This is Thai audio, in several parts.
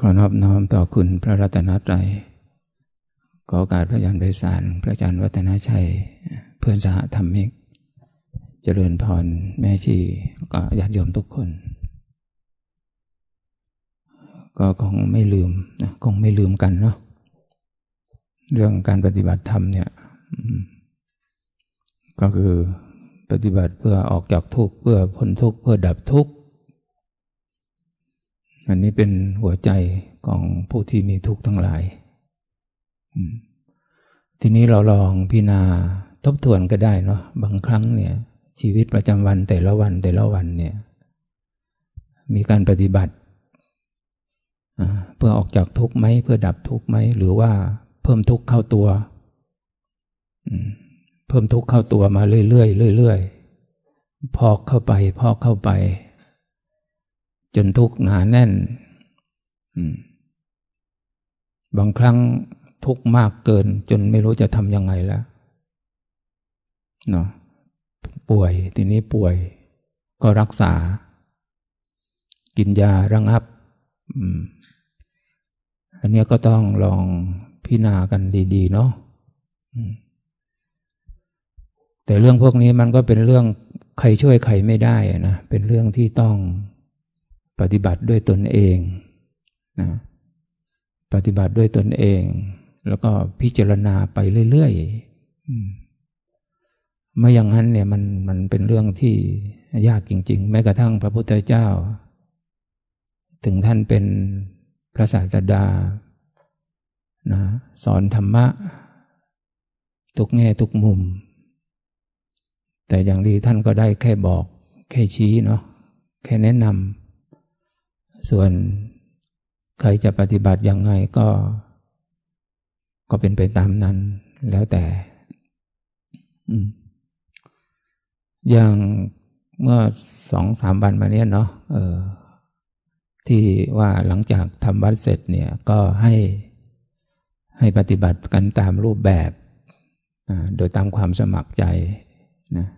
ขอนอบน้อมต่อคุณพระรัตนตรัยขอโอกาสพระอาจารย์ไพศาลพระอาจารย์วัฒนาชัย เพื่อนสหธรรมิก เจริญพรแม่ชีก็ญาติโยมทุกคน ก็คงไม่ลืมนะคงไม่ลืมกันเนาะเรื่องการปฏิบัติธรรมเนี่ยก็คือปฏิบัติเพื่อออกจากทุกข์เพื่อพ้นทุกข์เพื่อดับทุกข์ อันนี้เป็นหัวใจของผู้ที่มีทุกข์ทั้งหลาย ทีนี้เราลองพิจารณาทบทวนก็ได้เนาะบางครั้งเนี่ย ชีวิตประจำวันแต่ละวันแต่ละวันเนี่ย มีการปฏิบัติเพื่อออกจากทุกข์ไหมเพื่อดับทุกข์ไหมหรือว่าเพิ่มทุกข์เข้าตัวเพิ่มทุกข์เข้าตัวมาเรื่อยๆเรื่อยๆพอกเข้าไป พอกเข้าไป จนทุกข์หนาแน่น บางครั้งทุกข์มากเกิน จนไม่รู้จะทำยังไงแล้วเนาะป่วยทีนี้ป่วยก็รักษา กินยาระงับอันนี้ก็ต้องลองพิจารณากันดี ๆ เนาะแต่เรื่องพวกนี้มันก็เป็นเรื่องใครช่วยใครไม่ได้นะ เป็นเรื่องที่ต้อง ปฏิบัติด้วยตนเองนะปฏิบัติด้วยตนเอง แล้วก็พิจารณาไปเรื่อยๆไม่อย่างนั้นเนี่ยมันมันเป็นเรื่องที่ยากจริง ๆ แม้กระทั่งพระพุทธเจ้า ถึงท่านเป็นพระศาสดานะสอนธรรมะ ทุกแง่ทุกมุม แต่อย่างดีท่านก็ได้แค่บอก แค่ชี้เนาะแค่แนะนำ ส่วนใครจะปฏิบัติยังไงก็ ก็เป็นไปตามนั้น แล้วแต่อย่างเมื่อสองสามวันมาเนี้ยเนาะเออ ที่ว่าหลังจากทำวัดเสร็จเนี่ย ก็ให้ให้ปฏิบัติกันตามรูปแบบโดยตามความสมัครใจนะ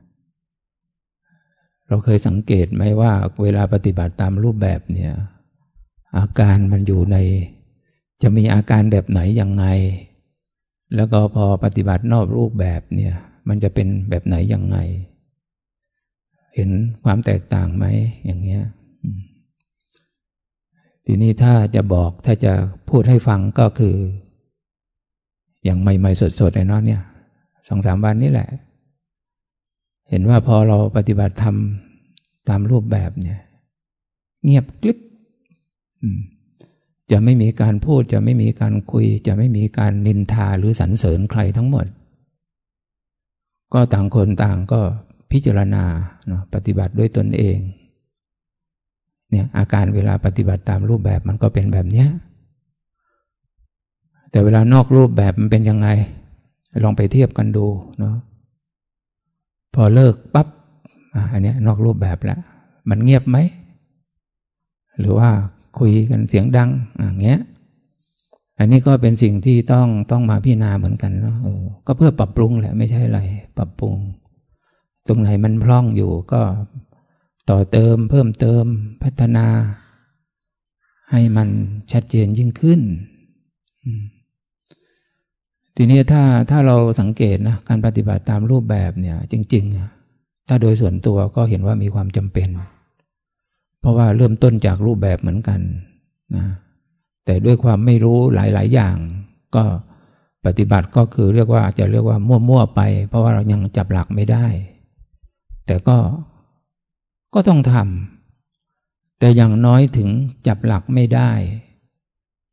เราเคยสังเกตไหมว่าเวลาปฏิบัติตามรูปแบบเนี่ย อาการมันอยู่ใน จะมีอาการแบบไหนยังไง แล้วก็พอปฏิบัตินอกรูปแบบเนี่ย มันจะเป็นแบบไหนยังไง เห็นความแตกต่างไหมอย่างเงี้ยทีนี้ถ้าจะบอกถ้าจะพูดให้ฟังก็คือ อย่างใหม่ๆสดๆไอ้นอนเนี่ยสองสามวันนี้แหละ เห็นว่าพอเราปฏิบัติธรรมตามรูปแบบเนี่ย เงียบกลิบ จะไม่มีการพูดจะไม่มีการคุย จะไม่มีการนินทาหรือสรรเสริญใครทั้งหมด ก็ต่างคนต่างก็พิจารณาเนาะปฏิบัติด้วยตนเองเนี่ยอาการเวลาปฏิบัติตามรูปแบบมันก็เป็นแบบเนี้ยแต่เวลานอกรูปแบบมันเป็นยังไง ลองไปเทียบกันดูเนาะพอเลิกปับ๊บอันนี้นอกรูปแบบแล้วมันเงียบไหม หรือว่า คุยกันเสียงดังอย่างเงี้ย อันนี้ก็เป็นสิ่งที่ต้องต้องมาพิจารณาเหมือนกันเนาะก็เพื่อปรับปรุงแหละไม่ใช่อะไร ปรับปรุง ตรงไหนมันพร่องอยู่ก็ต่อเติมเพิ่มเติมพัฒนา ให้มันชัดเจนยิ่งขึ้น ทีนี้ถ้าถ้าเราสังเกตนะการปฏิบัติตามรูปแบบเนี่ย จริง ๆ ถ้าโดยส่วนตัวก็เห็นว่ามีความจำเป็น ราะว่าเริ่มต้นจากรูปแบบเหมือนกันนะแต่ด้วยความไม่รู้หลาย ๆ อย่าง ก็ปฏิบัติก็คือเรียกว่าจะเรียกว่ามั่ว ๆ ไป เพราะว่าเรายังจับหลักไม่ได้ แต่ก็ก็ต้องทำแต่อย่างน้อยถึงจับหลักไม่ได้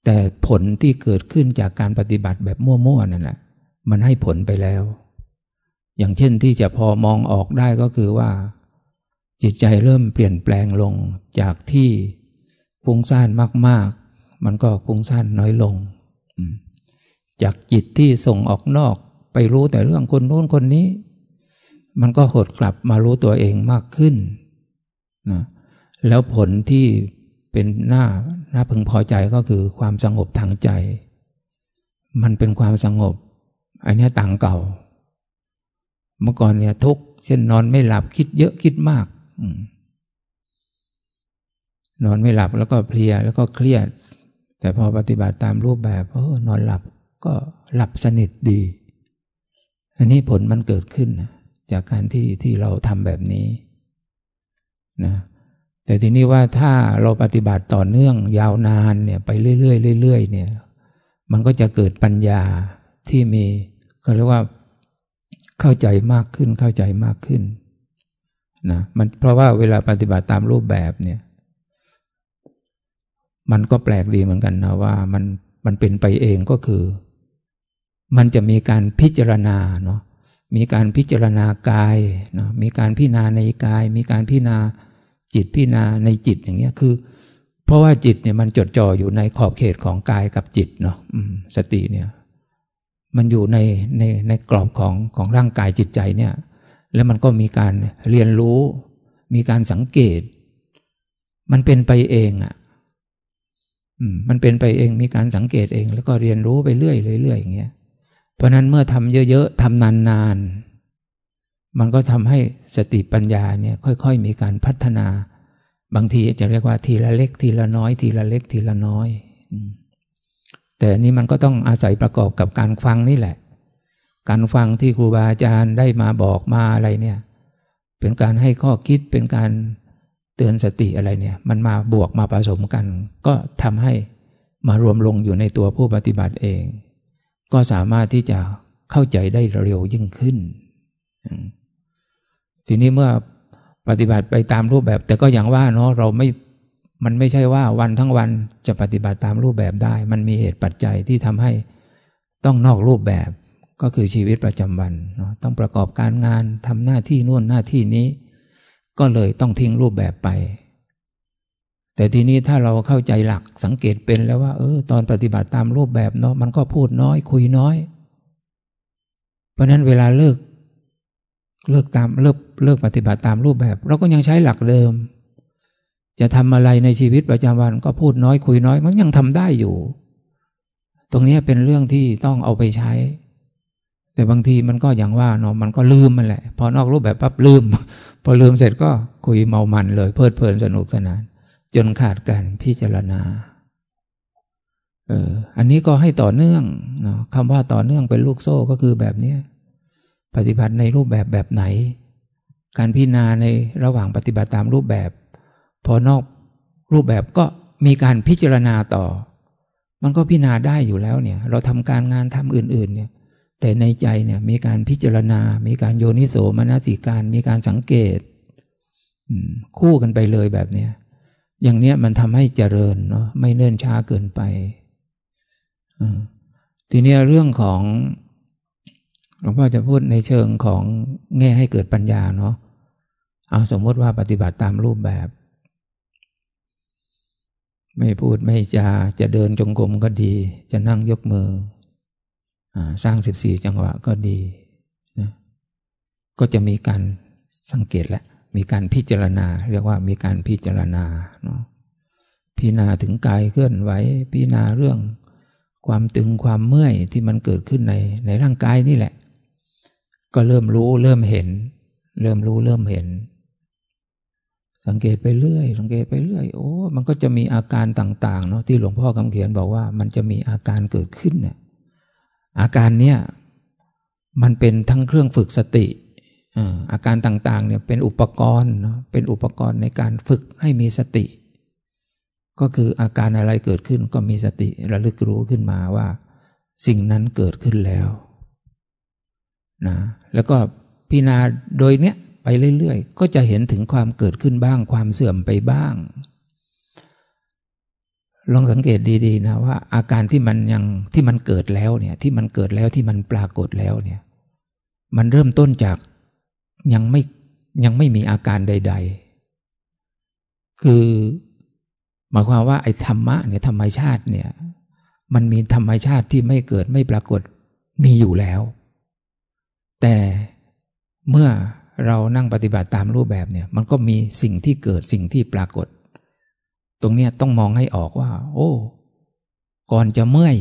แต่ผลที่เกิดขึ้นจากการปฏิบัติแบบมั่ว ๆ นั่นแหละมันให้ผลไปแล้ว อย่างเช่นที่จะพอมองออกได้ก็คือว่า จิตใจเริ่มเปลี่ยนแปลงลงจากที่ฟุ้งซ่านมาก ๆ มันก็ฟุ้งซ่านน้อยลง จากจิตที่ส่งออกนอกไปรู้แต่เรื่องคนนู้นคนนี้ มันก็หดกลับมารู้ตัวเองมากขึ้นนะแล้วผลที่เป็นหน้าหน้าพึงพอใจก็คือความสงบทางใจ มันเป็นความสงบอันนี้ต่างเก่า เมื่อก่อนเนี่ยทุกเช่นนอนไม่หลับคิดเยอะคิดมาก นอนไม่หลับแล้วก็เพลียแล้วก็เครียด แต่พอปฏิบัติตามรูปแบบเออนอนหลับก็หลับสนิทดี อันนี้ผลมันเกิดขึ้นนะจากการที่ที่เราทำแบบนี้นะแต่ทีนี้ว่าถ้าเราปฏิบัติต่อเนื่องยาวนานเนี่ยไปเรื่อยๆเรื่อยๆเนี่ย มันก็จะเกิดปัญญาที่มีเขาเรียกว่าเข้าใจมากขึ้นเข้าใจมากขึ้น นะมันเพราะว่าเวลาปฏิบัติตามรูปแบบเนี่ย มันก็แปลกดีเหมือนกันนะว่ามันมันเป็นไปเองก็คือ มันจะมีการพิจารณาเนาะมีการพิจารณากายเนาะมีการพิจารณาในกาย มีการพิจารณาจิตพิจารณาในจิตอย่างเงี้ยคือ เพราะว่าจิตเนี่ยมันจดจ่ออยู่ในขอบเขตของกายกับจิตเนาะสติเนี่ย มันอยู่ในในในกรอบของของร่างกายจิตใจเนี่ย แล้วมันก็มีการเรียนรู้ มีการสังเกต มันเป็นไปเองอะ่ะมันเป็นไปเองมีการสังเกตเอง แล้วก็เรียนรู้ไปเรื่อยเรื่อยอย่างเงี้ยเพราะนั้นเมื่อทำเยอะๆทำนานๆ มันก็ทำให้สติปัญญาเนี่ย ค่อยๆ มีการพัฒนา บางทีจะเรียกว่าทีละเล็ก ทีละน้อย ทีละเล็กทีละน้อยแต่นี้มันก็ต้องอาศัยประกอบกับการฟังนี่แหละ การฟังที่ครูบาอาจารย์ได้มาบอกมาอะไรเนี่ย เป็นการให้ข้อคิดเป็นการเตือนสติอะไรเนี่ย มันมาบวกมาผสมกัน ก็ทำให้มารวมลงอยู่ในตัวผู้ปฏิบัติเอง ก็สามารถที่จะเข้าใจได้เร็วยิ่งขึ้น ทีนี้เมื่อปฏิบัติไปตามรูปแบบ แต่ก็อย่างว่าเนาะเราไม่มันไม่ใช่ว่าวันทั้งวันจะปฏิบัติตามรูปแบบได้ มันมีเหตุปัจจัยที่ทำให้ต้องนอกรูปแบบ ก็คือชีวิตประจำวันเนาะต้องประกอบการงานทำหน้าที่นู่นหน้าที่นี้ ก็เลยต้องทิ้งรูปแบบไป แต่ทีนี้ถ้าเราเข้าใจหลักสังเกตเป็นแล้วว่า เออ ตอนปฏิบัติตามรูปแบบเนาะมันก็พูดน้อยคุยน้อย เพราะนั้นเวลาเลิก เลิกตามเลิกเลิกปฏิบัติตามรูปแบบ เราก็ยังใช้หลักเดิม จะทำอะไรในชีวิตประจำวันก็พูดน้อยคุยน้อย มันยังทำได้อยู่ ตรงนี้เป็นเรื่องที่ต้องเอาไปใช้ แต่บางทีมันก็อย่างว่าเนาะมันก็ลืมมันแหละ พอนอกรูปแบบปั๊บลืม พอลืมเสร็จก็คุยเมามันเลย เพลิดเพลินสนุกสนาน จนขาดการพิจารณาเอออันนี้ก็ให้ต่อเนื่องเนาะคำว่าต่อเนื่องเป็นลูกโซ่ก็คือแบบเนี้ยปฏิบัติในรูปแบบแบบไหน การพิจารณาในระหว่างปฏิบัติตามรูปแบบ พอนอกรูปแบบก็มีการพิจารณาต่อ มันก็พิจารณาได้อยู่แล้วเนี่ย เราทำการงานทำอื่น ๆ เนี่ย แต่ในใจเนี่ยมีการพิจารณา มีการโยนิโสมนสิการ มีการสังเกตคู่กันไปเลยแบบเนี้ยอย่างเนี้ยมันทำให้เจริญเนาะไม่เนิ่นช้าเกินไปทีนี้เรื่องของหลวงพ่อจะพูดในเชิงของแง่ให้เกิดปัญญาเนาะเอาสมมติว่าปฏิบัติตามรูปแบบ ไม่พูดไม่จาจะเดินจงกรมก็ดี จะนั่งยกมือ สร้างสิบสี่จังหวะก็ดีนะก็จะมีการสังเกตและ มีการพิจารณา เรียกว่ามีการพิจารณาเนาะพิจารณาถึงกายเคลื่อนไหวพิจารณาเรื่อง ความตึงความเมื่อยที่มันเกิดขึ้นในในร่างกายนี่แหละ ก็เริ่มรู้เริ่มเห็น เริ่มรู้เริ่มเห็น สังเกตไปเรื่อย สังเกตไปเรื่อย โอ้ มันก็จะมีอาการต่าง ๆ เนาะที่หลวงพ่อคำเขียนบอกว่ามันจะมีอาการเกิดขึ้นเนี่ย อาการเนี้ยมันเป็นทั้งเครื่องฝึกสติอาการต่างๆเนี่ยเป็นอุปกรณ์เป็นอุปกรณ์ในการฝึกให้มีสติ ก็คืออาการอะไรเกิดขึ้นก็มีสติระลึกรู้ขึ้นมาว่า สิ่งนั้นเกิดขึ้นแล้วนะแล้วก็พิจารณาโดยเนี้ยไปเรื่อยๆ ก็จะเห็นถึงความเกิดขึ้นบ้าง ความเสื่อมไปบ้าง ลองสังเกตดีๆนะว่า อาการที่มันยังที่มันเกิดแล้วเนี่ย ที่มันเกิดแล้วที่มันปรากฏแล้วเนี่ย มันเริ่มต้นจากยังไม่ยังไม่มีอาการใด ๆ คือหมายความว่าไอ้ธรรมะเนี่ยธรรมชาติเนี่ย มันมีธรรมชาติที่ไม่เกิดไม่ปรากฏมีอยู่แล้ว แต่เมื่อเรานั่งปฏิบัติตามรูปแบบเนี่ย มันก็มีสิ่งที่เกิดสิ่งที่ปรากฏ ตรงเนี้ยต้องมองให้ออกว่า โอ้ ก่อนจะเมื่อย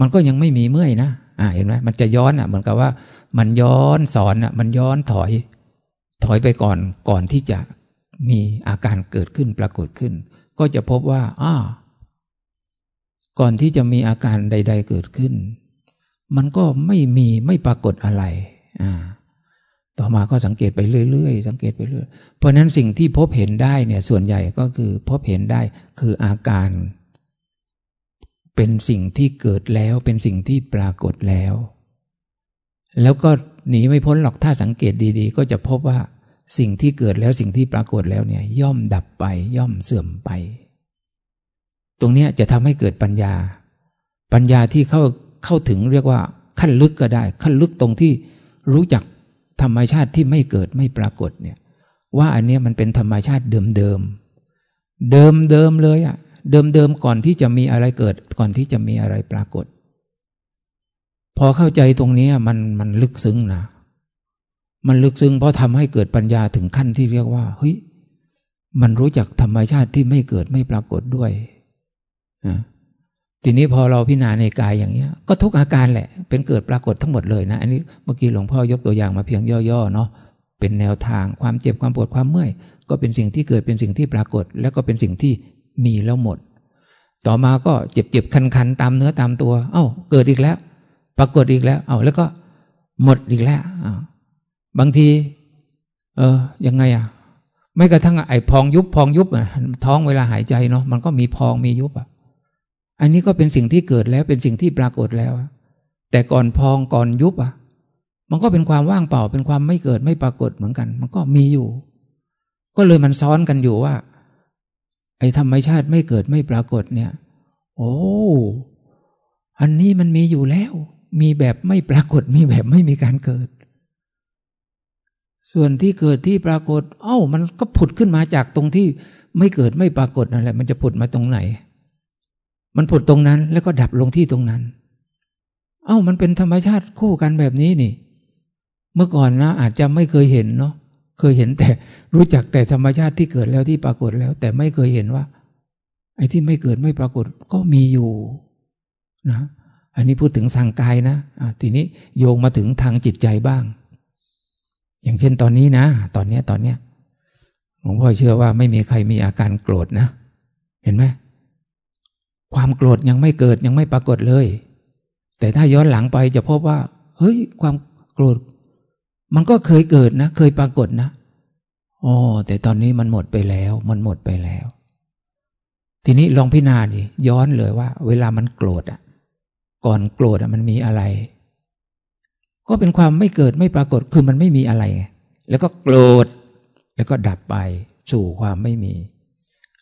มันก็ยังไม่มีเมื่อยนะอ่าเห็นไหมมันจะย้อนอะ เหมือนกับว่า มันย้อนสอนอะ มันย้อนถอย ถอยไปก่อนก่อนที่จะมีอาการเกิดขึ้นปรากฏขึ้น ก็จะพบว่าอ้าก่อนที่จะมีอาการใด ๆ เกิดขึ้น มันก็ไม่มีไม่ปรากฏอะไร อ่า ต่อมาก็สังเกตไปเรื่อยๆ สังเกตไปเรื่อย เพราะนั้นสิ่งที่พบเห็นได้เนี่ยส่วนใหญ่ก็คือพบเห็นได้คืออาการ เป็นสิ่งที่เกิดแล้วเป็นสิ่งที่ปรากฏแล้ว แล้วก็หนีไม่พ้นหรอกถ้าสังเกตดีๆ ก็จะพบว่าสิ่งที่เกิดแล้วสิ่งที่ปรากฏแล้วเนี่ยย่อมดับไปย่อมเสื่อมไป ตรงนี้จะทำให้เกิดปัญญา ปัญญาที่เข้าเข้าถึงเรียกว่าขั้นลึกก็ได้ ขั้นลึกตรงที่รู้จัก ธรรมชาติที่ไม่เกิดไม่ปรากฏเนี่ย ว่าอันนี้มันเป็นธรรมชาติเดิมเดิมเดิมเดิมเลยอะเดิมเดิมก่อนที่จะมีอะไรเกิด ก่อนที่จะมีอะไรปรากฏ พอเข้าใจตรงนี้มันมันลึกซึ้งนะมันลึกซึ้งเพราะทำให้เกิดปัญญาถึงขั้นที่เรียกว่าเฮ้ยมันรู้จักธรรมชาติที่ไม่เกิดไม่ปรากฏด้วยนะ ทีนี้พอเราพิจารณาในกายอย่างเนี้ย ก็ทุกอาการแหละ เป็นเกิดปรากฏทั้งหมดเลยนะ อันนี้เมื่อกี้หลวงพ่อยกตัวอย่างมาเพียงย่อๆเนาะเป็นแนวทางความเจ็บความปวดความเมื่อย ก็เป็นสิ่งที่เกิดเป็นสิ่งที่ปรากฏ แล้วก็เป็นสิ่งที่มีแล้วหมด ต่อมาก็เจ็บเจ็บคันคันตามเนื้อตามตัว เอา้า เกิดอีกแล้ว ปรากฏอีกแล้ว เอา้าแล้วก็หมดอีกแล้วอบางที เออยังไงอะไม่กระทั่งไอ้พองยุบพองยุบอะท้องเวลาหายใจเนาะมันก็มีพองมียุบอะ อันนี้ก็เป็นสิ่งที่เกิดแล้วเป็นสิ่งที่ปรากฏแล้ว แต่ก่อนพองก่อนยุบอะ มันก็เป็นความว่างเปล่าเป็นความไม่เกิดไม่ปรากฏเหมือนกัน มันก็มีอยู่ ก็เลยมันซ้อนกันอยู่ว่า ไอ้ธรรมชาติไม่เกิดไม่ปรากฏเนี่ย โอ้อันนี้มันมีอยู่แล้ว มีแบบไม่ปรากฏมีแบบไม่มีการเกิด ส่วนที่เกิดที่ปรากฏ เอ้า มันก็ผุดขึ้นมาจากตรงที่ไม่เกิดไม่ปรากฏนั่นแหละ มันจะผุดมาตรงไหน มันผุดตรงนั้น แล้วก็ดับลงที่ตรงนั้น เอ้ามันเป็นธรรมชาติคู่กันแบบนี้นี่ เมื่อก่อนนะอาจจะไม่เคยเห็นเนาะเคยเห็นแต่รู้จักแต่ธรรมชาติที่เกิดแล้วที่ปรากฏแล้ว แต่ไม่เคยเห็นว่า ไอ้ที่ไม่เกิดไม่ปรากฏก็มีอยู่นะ อันนี้พูดถึงทางกายนะะทีนี้โยงมาถึงทางจิตใจบ้าง อย่างเช่นตอนนี้นะ ตอนเนี้ยตอนเนี้ยหลวงพ่อเชื่อว่าไม่มีใครมีอาการโกรธนะ เห็นไหม ความโกรธยังไม่เกิดยังไม่ปรากฏเลย แต่ถ้าย้อนหลังไปจะพบว่า เฮ้ย ความโกรธ มันก็เคยเกิดนะ เคยปรากฏนะอ๋อแต่ตอนนี้มันหมดไปแล้ว มันหมดไปแล้ว ทีนี้ลองพิจารณาดิย้อนเลยว่า เวลามันโกรธอะ ก่อนโกรธอะมันมีอะไร ก็เป็นความไม่เกิดไม่ปรากฏคือมันไม่มีอะไรไงแล้วก็โกรธแล้วก็ดับไปสู่ความไม่มี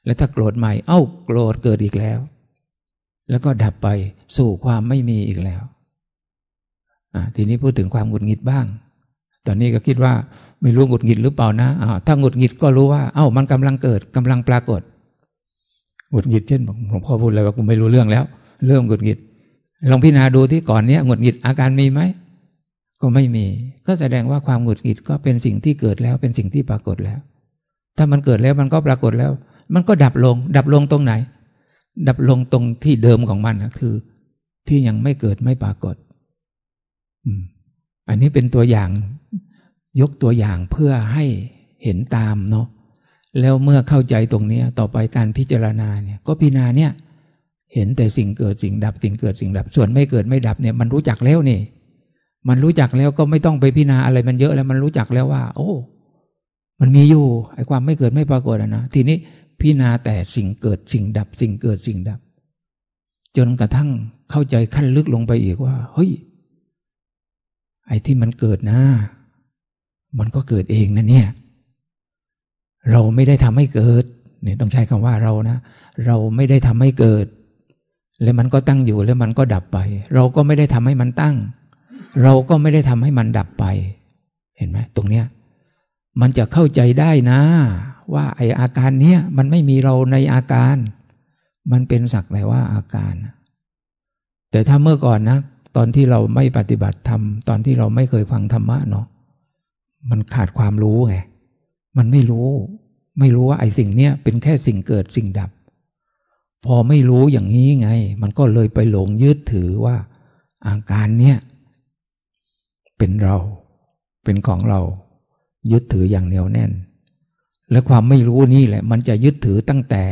แล้วถ้าโกรธใหม่ เอ้า โกรธเกิดอีกแล้ว แล้วก็ดับไปสู่ความไม่มีอีกแล้วทีนี้พูดถึงความหงุดหงิดบ้าง ตอนนี้ก็คิดว่าไม่รู้หงุดหงิดหรือเปล่านะถ้าหงุดหงิดก็รู้ว่า เอ้า มันกำลังเกิดกำลังปรากฏหงุดหงิดเช่นหลวงพ่อพูดอะไรว่ากูไม่รู้เรื่องแล้ว เริ่มหงุดหงิด ลองพิจารณาดูที่ก่อนเนี้ยหงุดหงิดอาการมีไหมก็ไม่มี ก็แสดงว่าความหงุดหงิดก็เป็นสิ่งที่เกิดแล้วเป็นสิ่งที่ปรากฏแล้ว ถ้ามันเกิดแล้วมันก็ปรากฏแล้ว มันก็ดับลง ดับลงตรงไหน ดับลงตรงที่เดิมของมันนะคือ ที่ยังไม่เกิดไม่ปรากฏอันนี้เป็นตัวอย่าง ยกตัวอย่างเพื่อให้เห็นตามเนาะแล้วเมื่อเข้าใจตรงนี้ต่อไปการพิจารณาเนี่ย ก็พิจารณาเนี่ย เห็นแต่สิ่งเกิดสิ่งดับ สิ่งเกิดสิ่งดับ ส่วนไม่เกิดไม่ดับเนี่ย มันรู้จักแล้วนี่ มันรู้จักแล้วก็ไม่ต้องไปพิจารณาอะไรมันเยอะแล้วมันรู้จักแล้วว่า โอ้ มันมีอยู่ไอ้ความไม่เกิดไม่ปรากฏนะทีนี้ พิจารณาแต่สิ่งเกิดสิ่งดับ สิ่งเกิดสิ่งดับ จนกระทั่งเข้าใจขั้นลึกลงไปอีกว่า เฮ้ย ไอ้ที่มันเกิดนะ มันก็เกิดเองนะเนี่ย เราไม่ได้ทำให้เกิดเนี่ยต้องใช้คำว่าเรานะ เราไม่ได้ทำให้เกิด แล้วมันก็ตั้งอยู่แล้วมันก็ดับไป เราก็ไม่ได้ทำให้มันตั้ง เราก็ไม่ได้ทำให้มันดับไป เห็นไหมตรงเนี้ยมันจะเข้าใจได้นะ ว่าไออาการเนี้ยมันไม่มีเราในอาการ มันเป็นสักแต่ว่าอาการ แต่ถ้าเมื่อก่อนนะ ตอนที่เราไม่ปฏิบัติธรรมตอนที่เราไม่เคยฟังธรรมะเนาะมันขาดความรู้ไงมันไม่รู้ ไม่รู้ว่าไอสิ่งเนี้ยเป็นแค่สิ่งเกิดสิ่งดับ พอไม่รู้อย่างนี้ไง มันก็เลยไปหลงยึดถือว่า อาการเนี้ยเป็นเรา เป็นของเรา ยึดถืออย่างเหนียวแน่น และความไม่รู้นี่แหละ มันจะยึดถือตั้งแต่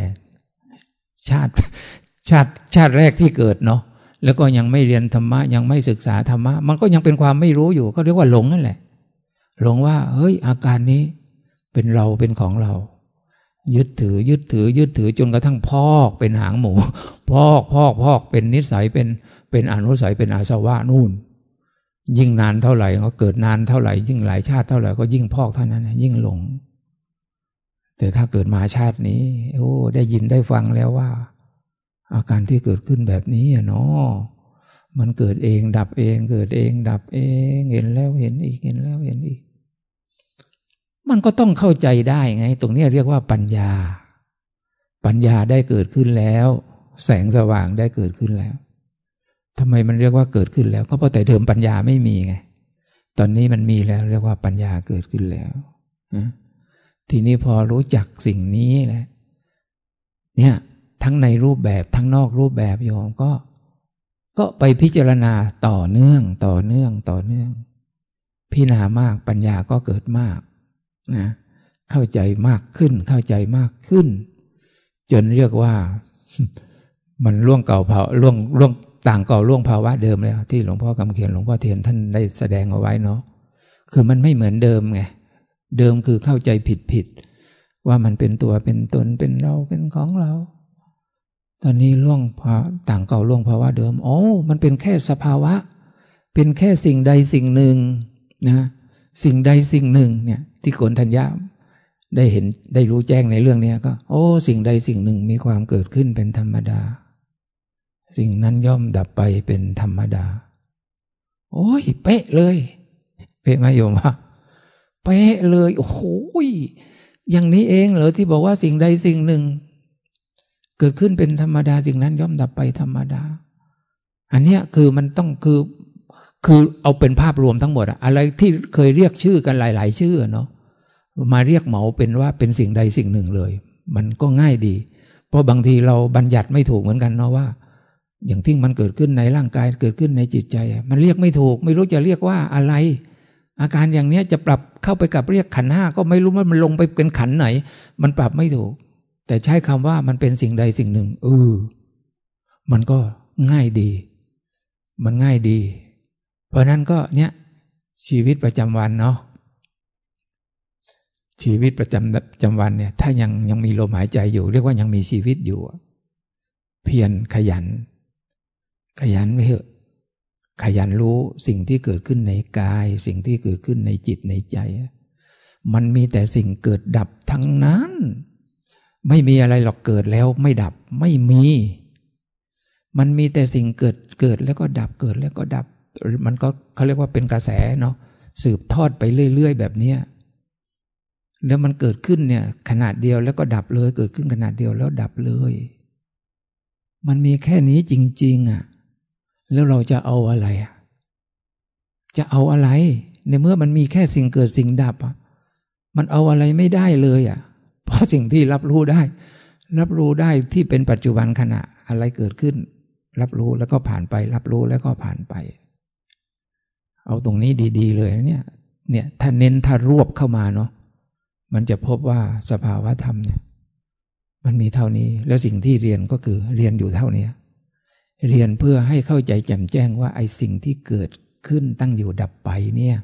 ชาติชาติชาติแรกที่เกิดเนาะแล้วก็ยังไม่เรียนธรรมะ ยังไม่ศึกษาธรรมะ มันก็ยังเป็นความไม่รู้อยู่ ก็เรียกว่าหลงนั่นแหละ หลงว่า เฮ้ย อาการนี้ เป็นเราเป็นของเรา ยึดถือ ยึดถือ ยึดถือจนกระทั่งพอกเป็นหางหมู พอกพอกพอกเป็นนิสัยเป็นเป็นอนุสัยเป็นอาสวะนู่น ยิ่งนานเท่าไหร่ก็เกิดนานเท่าไหร่ ยิ่งหลายชาติเท่าไหร่ก็ยิ่งพอกเท่านั้นยิ่งหลง แต่ถ้าเกิดมาชาตินี้ โอ้ ได้ยินได้ฟังแล้วว่า อาการที่เกิดขึ้นแบบนี้อะเนาะมันเกิดเองดับเอง เกิดเอง ดับเอง เห็นแล้วเห็นอีกเห็นแล้วเห็นอีก มันก็ต้องเข้าใจได้ไง ตรงนี้เรียกว่าปัญญา ปัญญาได้เกิดขึ้นแล้ว แสงสว่างได้เกิดขึ้นแล้วทำไมมันเรียกว่าเกิดขึ้นแล้ว ก็เพราะแต่เดิมปัญญาไม่มีไง ตอนนี้มันมีแล้วเรียกว่าปัญญาเกิดขึ้นแล้ว ทีนี้พอรู้จักสิ่งนี้แหละเนี่ยทั้งในรูปแบบทั้งนอกรูปแบบโยมก็ ก็ไปพิจารณาต่อเนื่องต่อเนื่องต่อเนื่อง พิจารณามากปัญญาก็เกิดมากนะเข้าใจมากขึ้นเข้าใจมากขึ้น จนเรียกว่า มันล่วงเก่าเผาล่วงล่วงต่างเก่าล่วงภาวะเดิมแล้ว ที่หลวงพ่อกำเขียนหลวงพ่อเทียนท่านได้แสดงเอาไว้เนาะคือมันไม่เหมือนเดิมไง เดิมคือเข้าใจผิดผิดว่ามันเป็นตัวเป็นตนเป็นเราเป็นของเรา ตอนนี้ล่วงภาต่างเก่าล่วงภาวะเดิมโอ้มันเป็นแค่สภาวะ เป็นแค่สิ่งใดสิ่งหนึ่งนะสิ่งใดสิ่งหนึ่งเนี่ย ที่โกนทัญญาได้เห็นได้รู้แจ้งในเรื่องนี้ก็ โอ้ สิ่งใดสิ่งหนึ่งมีความเกิดขึ้นเป็นธรรมดา สิ่งนั้นย่อมดับไปเป็นธรรมดา โอ้ย เป๊ะเลย เป๊ะไหมโยมว่า เป๊ะเลย โอ้โหอย่างนี้เองเหรอที่บอกว่าสิ่งใดสิ่งหนึ่ง เกิดขึ้นเป็นธรรมดาสิ่งนั้นย่อมดับไปธรรมดา อันเนี้ยคือมันต้องคือคือเอาเป็นภาพรวมทั้งหมดอะอะไรที่เคยเรียกชื่อกันหลาย ๆ ชื่อเนาะมาเรียกเหมาเป็นว่าเป็นสิ่งใดสิ่งหนึ่งเลย มันก็ง่ายดี เพราะบางทีเราบัญญัติไม่ถูกเหมือนกันเนาะว่า อย่างที่มันเกิดขึ้นในร่างกายเกิดขึ้นในจิตใจ มันเรียกไม่ถูก ไม่รู้จะเรียกว่าอะไร อาการอย่างเนี้ยจะปรับเข้าไปกับเรียกขันห้าก็ไม่รู้ว่ามันลงไปเป็นขันไหน มันปรับไม่ถูก แต่ใช้คำว่ามันเป็นสิ่งใดสิ่งหนึ่งเออมันก็ง่ายดี มันง่ายดี เพราะนั้นก็เนี่ยชีวิตประจำวันเนาะชีวิตประจำประจำวันเนี่ย ถ้ายังยังมีลมหายใจอยู่ เรียกว่ายังมีชีวิตอยู่ เพียรขยัน ขยันไม่เหอะ ขยันรู้สิ่งที่เกิดขึ้นในกาย สิ่งที่เกิดขึ้นในจิตในใจ มันมีแต่สิ่งเกิดดับทั้งนั้น ไม่มีอะไรหรอกเกิดแล้วไม่ดับไม่มี มันมีแต่สิ่งเกิดเกิดแล้วก็ดับเกิดแล้วก็ดับ มันก็เขาเรียกว่าเป็นกระแสเนาะสืบทอดไปเรื่อย ๆ แบบเนี้ยแล้วมันเกิดขึ้นเนี่ยขนาดเดียวแล้วก็ดับเลย เกิดขึ้นขนาดเดียวแล้วดับเลย มันมีแค่นี้จริง ๆอะ แล้วเราจะเอาอะไรอะจะเอาอะไร ในเมื่อมันมีแค่สิ่งเกิดสิ่งดับอะมันเอาอะไรไม่ได้เลยอะ เพราะสิ่งที่รับรู้ได้ รับรู้ได้ที่เป็นปัจจุบันขณะอะไรเกิดขึ้น รับรู้แล้วก็ผ่านไป รับรู้แล้วก็ผ่านไป เอาตรงนี้ดี ๆ เลยเนี่ย เนี่ยถ้าเน้นถ้ารวบเข้ามาเนาะมันจะพบว่าสภาวะธรรมเนี่ย มันมีเท่านี้ แล้วสิ่งที่เรียนก็คือเรียนอยู่เท่านี้ เรียนเพื่อให้เข้าใจแจ่มแจ้งว่าไอ้สิ่งที่เกิดขึ้นตั้งอยู่ดับไปเนี่ย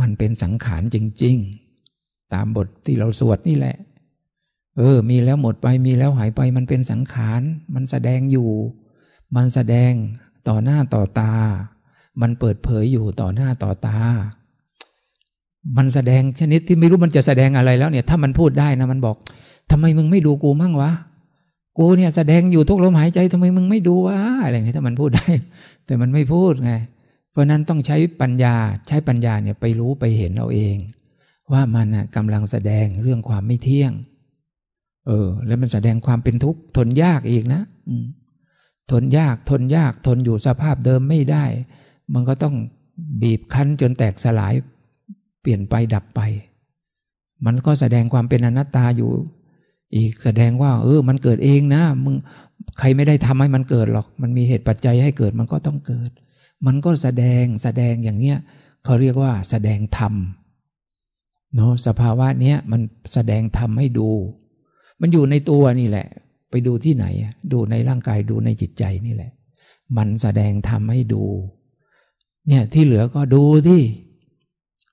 มันเป็นสังขารจริง ๆ ตามบทที่เราสวดนี่แหละ เออ มีแล้วหมดไปมีแล้วหายไปมันเป็นสังขาร มันแสดงอยู่ มันแสดงต่อหน้าต่อตา มันเปิดเผยอยู่ต่อหน้าต่อตา มันแสดงชนิดที่ไม่รู้มันจะแสดงอะไรแล้วเนี่ย ถ้ามันพูดได้นะมันบอกทำไมมึงไม่ดูกูมั่งวะ กูเนี่ยแสดงอยู่ทุกลมหายใจทำไมมึงไม่ดูวะอะไรนี่ถ้ามันพูดได้ แต่มันไม่พูดไง เพราะนั้นต้องใช้ปัญญาใช้ปัญญาเนี่ยไปรู้ไปเห็นเอาเอง ว่ามันกำลังแสดงเรื่องความไม่เที่ยง เออ แล้วมันแสดงความเป็นทุกข์ทนยากอีกนะทนยากทนยากทนอยู่สภาพเดิมไม่ได้ มันก็ต้องบีบคั้นจนแตกสลายเปลี่ยนไปดับไป มันก็แสดงความเป็นอนัตตาอยู่ อีกแสดงว่า เออ มันเกิดเองนะมึงใครไม่ได้ทำให้มันเกิดหรอก มันมีเหตุปัจจัยให้เกิดมันก็ต้องเกิด มันก็แสดงแสดงอย่างเนี้ยเขาเรียกว่า แสดงธรรมเนาะสภาวะเนี้ยมันแสดงทำให้ดู มันอยู่ในตัวนี่แหละ ไปดูที่ไหน ดูในร่างกายดูในจิตใจนี่แหละ มันแสดงทำให้ดู เนี่ยที่เหลือก็ดูที่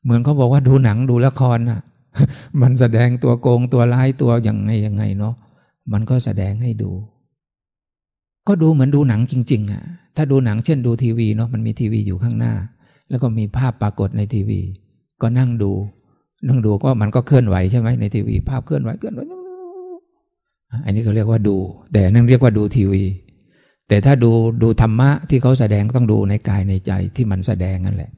เหมือนเขาบอกว่าดูหนังดูละครอะ มันแสดงตัวโกงตัวร้ายตัวอย่างไงยังไงเนาะมันก็แสดงให้ดู ก็ดูเหมือนดูหนังจริง ๆอะถ้าดูหนังเช่นดูทีวีเนาะมันมีทีวีอยู่ข้างหน้า แล้วก็มีภาพปรากฏในทีวี ก็นั่งดู นั่งดูก็มันก็เคลื่อนไหวใช่ไหมในทีวี ภาพเคลื่อนไหวเคลื่อนไหวอันนี้เขาเรียกว่าดู แต่นั่นเรียกว่าดูทีวี แต่ถ้าดูดูธรรมะที่เขาแสดงต้องดูในกายในใจที่มันแสดงนั่นแหละ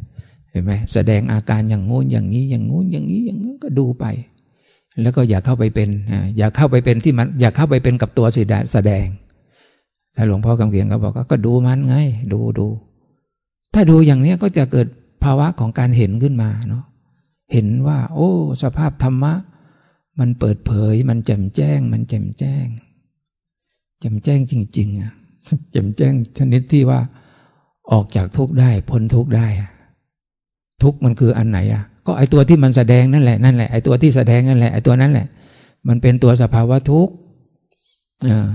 ห็นไหมแสดงอาการอย่างงู้นอย่างนี้ อย่างงู้นอย่างนี้อย่างนี้ก็ดูไป แล้วก็อย่าเข้าไปเป็นอย่าเข้าไปเป็นที่มัน อย่าเข้าไปเป็นกับตัวสีแสดงถ้าหลวงพ่อคำเขียนก็บอกก็ดูมันไง ดูดู ถ้าดูอย่างนี้ก็จะเกิดภาวะของการเห็นขึ้นมาเนาะเห็นว่า โอ้ สภาพธรรมะ มันเปิดเผย มันแจ่มแจ้ง มันแจ่มแจ้งแจ่มแจ้งจริง ๆอะแจ่มแจ้งชนิดที่ว่า ออกจากทุกข์ได้พ้นทุกข์ได้ ทุกข์มันคืออันไหนอะ ก็ไอตัวที่มันแสดงนั่นแหละนั่นแหละไอตัวที่แสดงนั่นแหละไอตัวนั้นแหละ มันเป็นตัวสภาวะทุกข์อ่า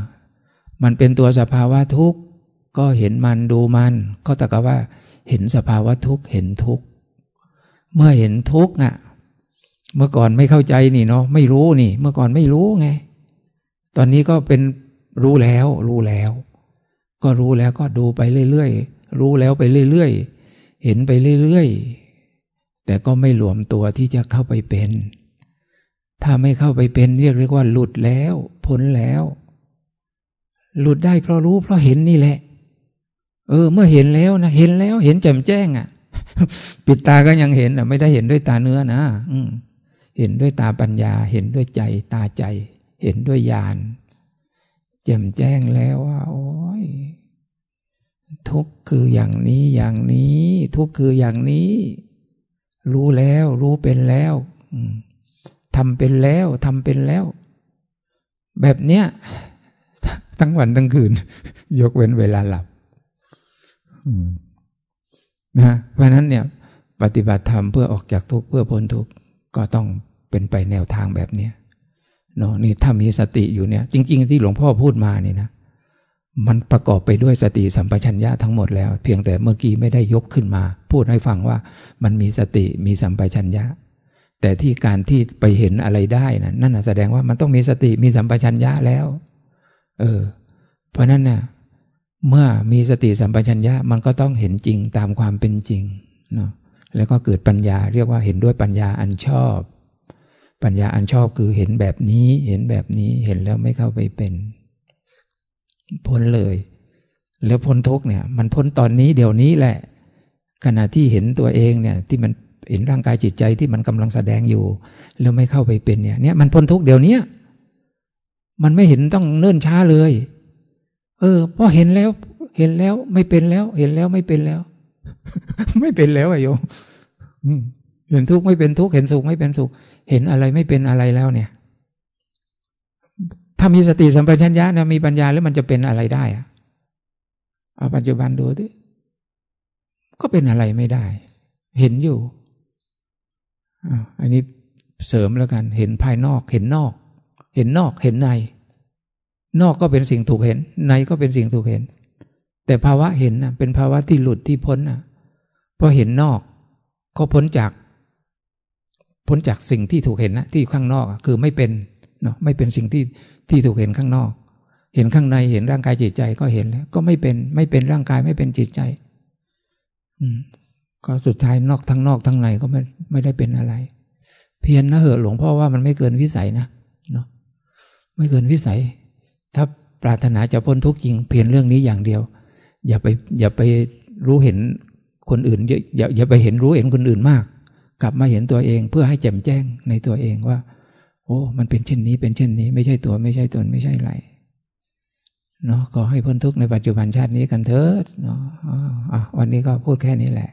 มันเป็นตัวสภาวะทุกข์ก็เห็นมันดูมัน ก็ตะกว่า เห็นสภาวะทุกข์เห็นทุกข์เมื่อเห็นทุกข์อะ เมื่อก่อนไม่เข้าใจนี่เนาะไม่รู้นี่ เมื่อก่อนไม่รู้ไง ตอนนี้ก็เป็นรู้แล้ว รู้แล้ว ก็รู้แล้วก็ดูไปเรื่อยๆรู้แล้วไปเรื่อยๆเห็นไปเรื่อยๆ แต่ก็ไม่หลวมตัวที่จะเข้าไปเป็น ถ้าไม่เข้าไปเป็นเรียกเรียกว่าหลุดแล้วพ้นแล้ว หลุดได้เพราะรู้เพราะเห็นนี่แหละ เออ เมื่อเห็นแล้วนะเห็นแล้วเห็นแจ่มแจ้งอะ่ะ ปิดตาก็ยังเห็นอะ ไม่ได้เห็นด้วยตาเนื้อนะอืเห็นด้วยตาปัญญา เห็นด้วยใจ ตาใจ เห็นด้วยญาณแจ่มแจ้งแล้วว่า โอ้ยทุกคืออย่างนี้อย่างนี้ ทุกคืออย่างนี้ รู้แล้ว รู้เป็นแล้วทำเป็นแล้วทำเป็นแล้ว แบบเนี้ยทั้งวันทั้งคืน ยกเว้นเวลาหลับนะเพราะนั้นเนี่ย ปฏิบัติธรรมเพื่อออกจากทุกข์เพื่อพ้นทุกข์ก็ต้องเป็นไปแนวทางแบบเนี้ยเนาะนี่ถ้ามีสติอยู่เนี่ย จริง ๆ ที่หลวงพ่อพูดมานี่นะ มันประกอบไปด้วยสติสัมปชัญญะทั้งหมดแล้ว เพียงแต่เมื่อกี้ไม่ได้ยกขึ้นมา พูดให้ฟังว่ามันมีสติมีสัมปชัญญะ แต่ที่การที่ไปเห็นอะไรได้นะนั่นแสดงว่ามันต้องมีสติมีสัมปชัญญะแล้ว เออ เพราะนั้นนะ่ะเมื่อมีสติสัมปชัญญะมันก็ต้องเห็นจริงตามความเป็นจริงเนาะแล้วก็เกิดปัญญาเรียกว่าเห็นด้วยปัญญาอันชอบ ปัญญาอันชอบคือเห็นแบบนี้ เห็นแบบนี้เห็นแล้วไม่เข้าไปเป็น พ้นเลย แล้วพ้นทุกเนี่ย มันพ้นตอนนี้เดี๋ยวนี้แหละ ขณะที่เห็นตัวเองเนี่ย ที่มันเห็นร่างกายจิตใจที่มันกำลังแสดงอยู่ แล้วไม่เข้าไปเป็นเนี่ย เนี่ยมันพ้นทุกเดี๋ยวนี้มันไม่เห็นต้องเนิ่นช้าเลย เออพอเห็นแล้ว เห็นแล้วไม่เป็นแล้ว เห็นแล้วไม่เป็นแล้ว ไม่เป็นแล้วอะโยมเห็นทุกข์ไม่เป็นทุกข์เห็นสุขไม่เป็นสุข เห็นอะไรไม่เป็นอะไรแล้วเนี่ย ถ้ามีสติสัมปชัญญะนะมีปัญญาแล้วมันจะเป็นอะไรได้อะเอาปัจจุบันดูดิก็เป็นอะไรไม่ได้ เห็นอยู่อันนี้เสริมแล้วกัน เห็นภายนอก เห็นนอก เห็นนอก เห็นใน นอกก็เป็นสิ่งถูกเห็น ในก็เป็นสิ่งถูกเห็น แต่ภาวะเห็นนะเป็นภาวะที่หลุดที่พ้นนะพอเห็นนอก ก็พ้นจาก พ้นจากสิ่งที่ถูกเห็นนะที่ข้างนอกคือไม่เป็น เนาะไม่เป็นสิ่งที่ที่ถูกเห็นข้างนอก เห็นข้างในเห็นร่างกายจิตใจก็เห็นแล้ว ก็ไม่เป็นไม่เป็นร่างกายไม่เป็นจิตใจ อืม ก็สุดท้ายนอกทั้งนอกทั้งในก็ไม่ไม่ได้เป็นอะไร เพียรนนะเหอะหลวงพ่อว่ามันไม่เกินวิสัยนะเนาะไม่เกินวิสัย ถ้าปรารถนาจะพ้นทุกข์จริง เพียรเรื่องนี้อย่างเดียว อย่าไป อย่าไปรู้เห็นคนอื่นอย่าอย่าไปเห็นรู้เห็นคนอื่นมาก กลับมาเห็นตัวเองเพื่อให้แจ่มแจ้งในตัวเองว่า โอ้ มันเป็นเช่นนี้เป็นเช่นนี้ ไม่ใช่ตัวไม่ใช่ตนไม่ใช่ไรเนาะขอให้พ้นทุกข์ในปัจจุบันชาตินี้กันเถิดเนาะอ่าวันนี้ก็พูดแค่นี้แหละ